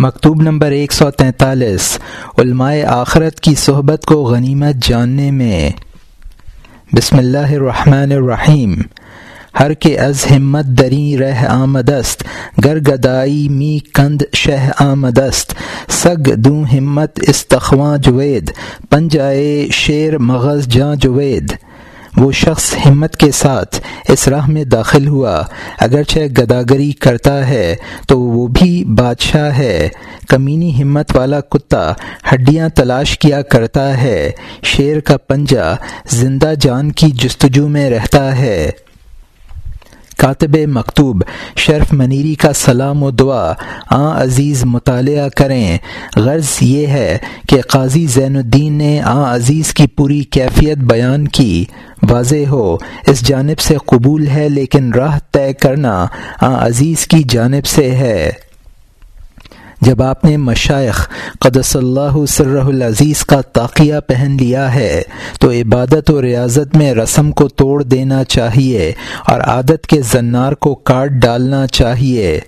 مکتوب نمبر ایک سو تینتالیس، علماء آخرت کی صحبت کو غنیمت جاننے میں۔ بسم اللہ الرحمن الرحیم۔ ہر کے از ہمت دری رہ آمدست، گر گدائی می کند شہ آمدست۔ سگ دوں ہمت استخواں جوید، پنجائے شیر مغز جاں جوید۔ وہ شخص ہمت کے ساتھ اس راہ میں داخل ہوا۔ اگرچہ گداگری کرتا ہے، تو وہ بھی بادشاہ ہے۔ کمینی ہمت والا کتا ہڈیاں تلاش کیا کرتا ہے۔ شیر کا پنجہ زندہ جان کی جستجو میں رہتا ہے۔ کاتب مکتوب شرف منیری کا سلام و دعا۔ آ عزیز، مطالعہ کریں۔ غرض یہ ہے کہ قاضی زین الدین نے آ عزیز کی پوری کیفیت بیان کی۔ واضح ہو، اس جانب سے قبول ہے، لیکن راہ طے کرنا آ عزیز کی جانب سے ہے۔ جب آپ نے مشائق قدس اللہ سر العزیز کا تاقیہ پہن لیا ہے، تو عبادت و ریاضت میں رسم کو توڑ دینا چاہیے اور عادت کے زنار کو کاٹ ڈالنا چاہیے۔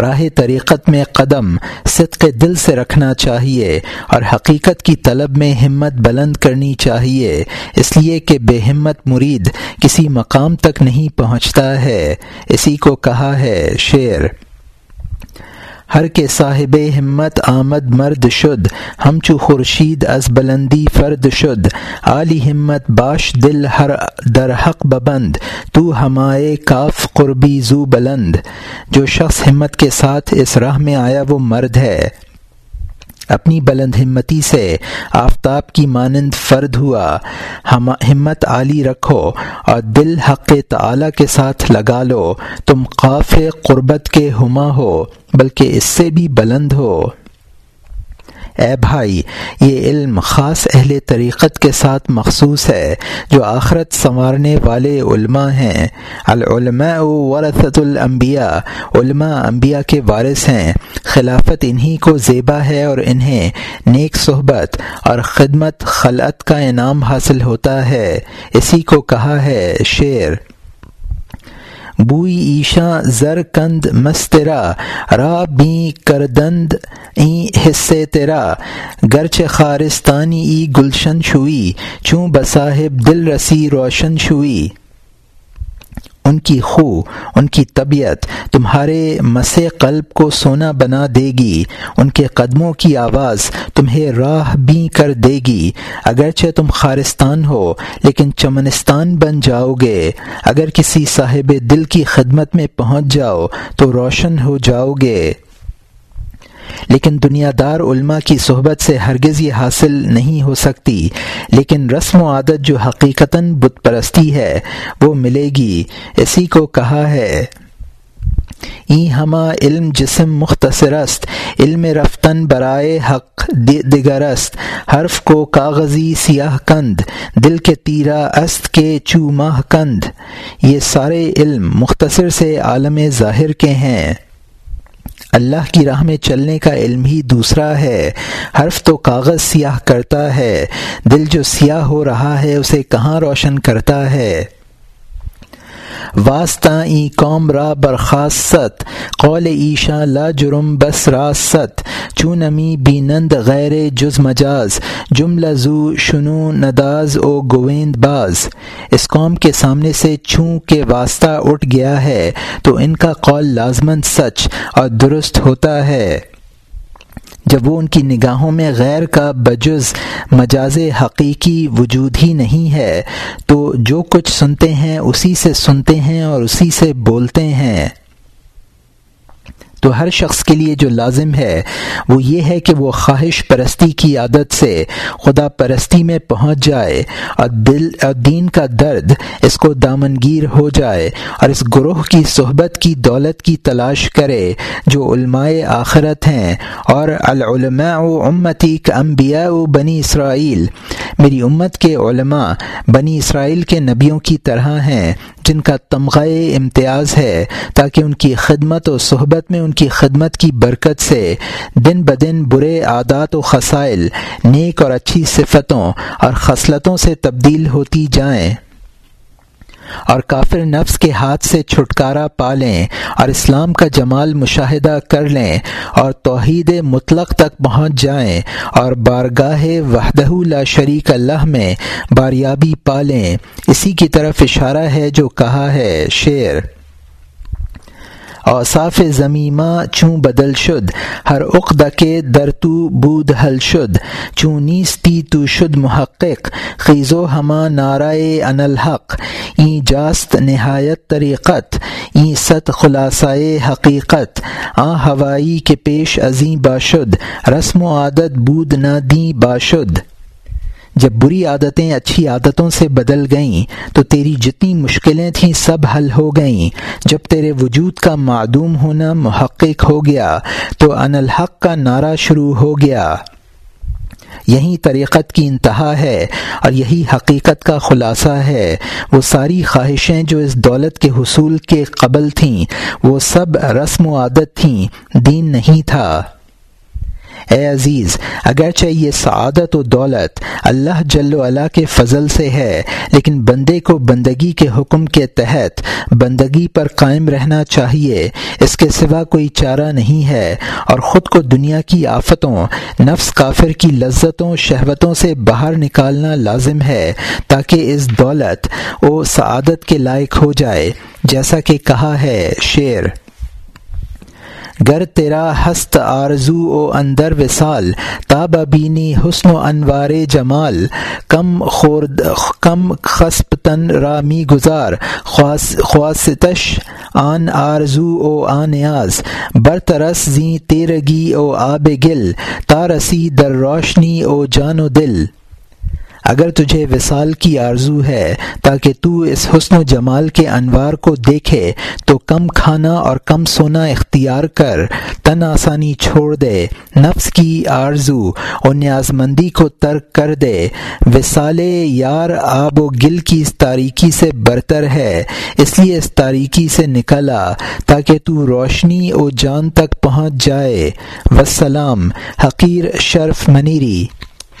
راہ طریقت میں قدم صدق دل سے رکھنا چاہیے اور حقیقت کی طلب میں ہمت بلند کرنی چاہیے۔ اس لیے کہ بے ہمت مرید کسی مقام تک نہیں پہنچتا ہے۔ اسی کو کہا ہے شعر۔ ہر کے صاحب ہمت آمد مرد شد، ہم چو خورشید از بلندی فرد شد۔ عالی ہمت باش دل ہر در حق ببند، تو ہمائے کاف قربی زو بلند۔ جو شخص ہمت کے ساتھ اس راہ میں آیا وہ مرد ہے۔ اپنی بلند ہمتی سے آفتاب کی مانند فرد ہوا۔ ہمت عالی رکھو اور دل حق تعالی کے ساتھ لگا لو۔ تم قاف قربت کے ہما ہو، بلکہ اس سے بھی بلند ہو۔ اے بھائی، یہ علم خاص اہل طریقت کے ساتھ مخصوص ہے جو آخرت سنوارنے والے علماء ہیں۔ العلماء ورثت الانبیاء، علماء انبیاء کے وارث ہیں۔ خلافت انہی کو زیبا ہے اور انہیں نیک صحبت اور خدمت خلعت کا انعام حاصل ہوتا ہے۔ اسی کو کہا ہے شعر۔ بوئی ایشاں زر کند مسترا را بی کردند این حصے تیرا۔ گرچ خارستانی ای گلشن شوئی، چوں بصاحب دل رسی روشن شوئی۔ ان کی خو، ان کی طبیعت تمہارے مس قلب کو سونا بنا دے گی ان کے قدموں کی آواز تمہیں راہ بھی کر دے گی اگرچہ تم خارستان ہو، لیکن چمنستان بن جاؤ گے۔ اگر کسی صاحب دل کی خدمت میں پہنچ جاؤ، تو روشن ہو جاؤ گے۔ لیکن دنیا دار علماء کی صحبت سے ہرگز یہ حاصل نہیں ہو سکتی۔ لیکن رسم و عادت جو حقیقتاً بت پرستی ہے، وہ ملے گی۔ اسی کو کہا ہے، ای ہما علم جسم مختصرست علم رفتن برائے حق دگرست حرف کو کاغذی سیاہ کند، دل کے تیرا است کے چو ماہ کند۔ یہ سارے علم مختصر سے عالم ظاہر کے ہیں۔ اللہ کی راہ میں چلنے کا علم ہی دوسرا ہے۔ حرف تو کاغذ سیاہ کرتا ہے۔ دل جو سیاہ ہو رہا ہے، اسے کہاں روشن کرتا ہے؟ واسطہ ای قوم را برخاست قول ایشا لا جرم بس راست چونمی بینند غیر جز مجاز. جملہ زو شنو نداز او گویند باز. اس قوم کے سامنے سے چوں کے واسطہ اٹھ گیا ہے، تو ان کا قول لازمن سچ اور درست ہوتا ہے۔ جب وہ ان کی نگاہوں میں غیر کا بجز مجاز حقیقی وجود ہی نہیں ہے، تو جو کچھ سنتے ہیں اسی سے سنتے ہیں اور اسی سے بولتے ہیں۔ تو ہر شخص کے لیے جو لازم ہے، وہ یہ ہے کہ وہ خواہش پرستی کی عادت سے خدا پرستی میں پہنچ جائے اور دل، اور دین کا درد اس کو دامنگیر ہو جائے اور اس گروہ کی صحبت کی دولت کی تلاش کرے جو علماء آخرت ہیں اور العلماء امتی کا انبیاء بنی اسرائیل۔ میری امت کے علماء بنی اسرائیل کے نبیوں کی طرح ہیں، جن کا تمغہ امتیاز ہے، تاکہ ان کی خدمت و صحبت میں ان کی خدمت کی برکت سے دن بدن برے عادات و خسائل، نیک اور اچھی صفتوں اور خصلتوں سے تبدیل ہوتی جائیں۔ اور کافر نفس کے ہاتھ سے چھٹکارا پا لیں اور اسلام کا جمال مشاہدہ کر لیں اور توحید مطلق تک پہنچ جائیں اور بارگاہ وحدہ لا شریک اللہ میں باریابی پالیں اسی کی طرف اشارہ ہے جو کہا ہے، شعر اوصاف زمیمہ چوں بدل شد، ہر عقد کے در تو بود حل شد، چوں نیستی تو شد محقق، خیزو ہما نارائے ان الحق این جاست نہایت طریقت این ست خلاصۂ حقیقت آ ہوائی کے پیش ازیں باشد، رسم و عادت بود نہ دیں باشد۔ جب بری عادتیں اچھی عادتوں سے بدل گئیں، تو تیری جتنی مشکلیں تھیں سب حل ہو گئیں۔ جب تیرے وجود کا معدوم ہونا محقق ہو گیا، تو ان الحق کا نعرہ شروع ہو گیا۔ یہی طریقت کی انتہا ہے اور یہی حقیقت کا خلاصہ ہے۔ وہ ساری خواہشیں جو اس دولت کے حصول کے قبل تھیں، وہ سب رسم و عادت تھیں، دین نہیں تھا۔ اے عزیز، اگرچہ یہ سعادت و دولت اللہ جل و علا کے فضل سے ہے، لیکن بندے کو بندگی کے حکم کے تحت بندگی پر قائم رہنا چاہیے، اس کے سوا کوئی چارہ نہیں ہے۔ اور خود کو دنیا کی آفتوں، نفس کافر کی لذتوں، شہوتوں سے باہر نکالنا لازم ہے، تاکہ اس دولت و سعادت کے لائق ہو جائے۔ جیسا کہ کہا ہے شعر گر تیرا ہست آرزو او اندر وصال تاب بینی حسن و انوار جمال، کم خورد، کم خسپ تن رامی گزار خواستش آن آرزو او آنیاز برترس زی تیرگی او آب گل تارسی در روشنی او جان و دل۔ اگر تجھے وصال کی آرزو ہے تاکہ تو اس حسن و جمال کے انوار کو دیکھے، تو کم کھانا اور کم سونا اختیار کر، تن آسانی چھوڑ دے، نفس کی آرزو اور نیاز مندی کو ترک کر دے۔ وصال یار آب و گل کی اس تاریکی سے برتر ہے، اس لیے اس تاریکی سے نکلا تاکہ تو روشنی و جان تک پہنچ جائے۔ وسلام حقیر شرف منیری۔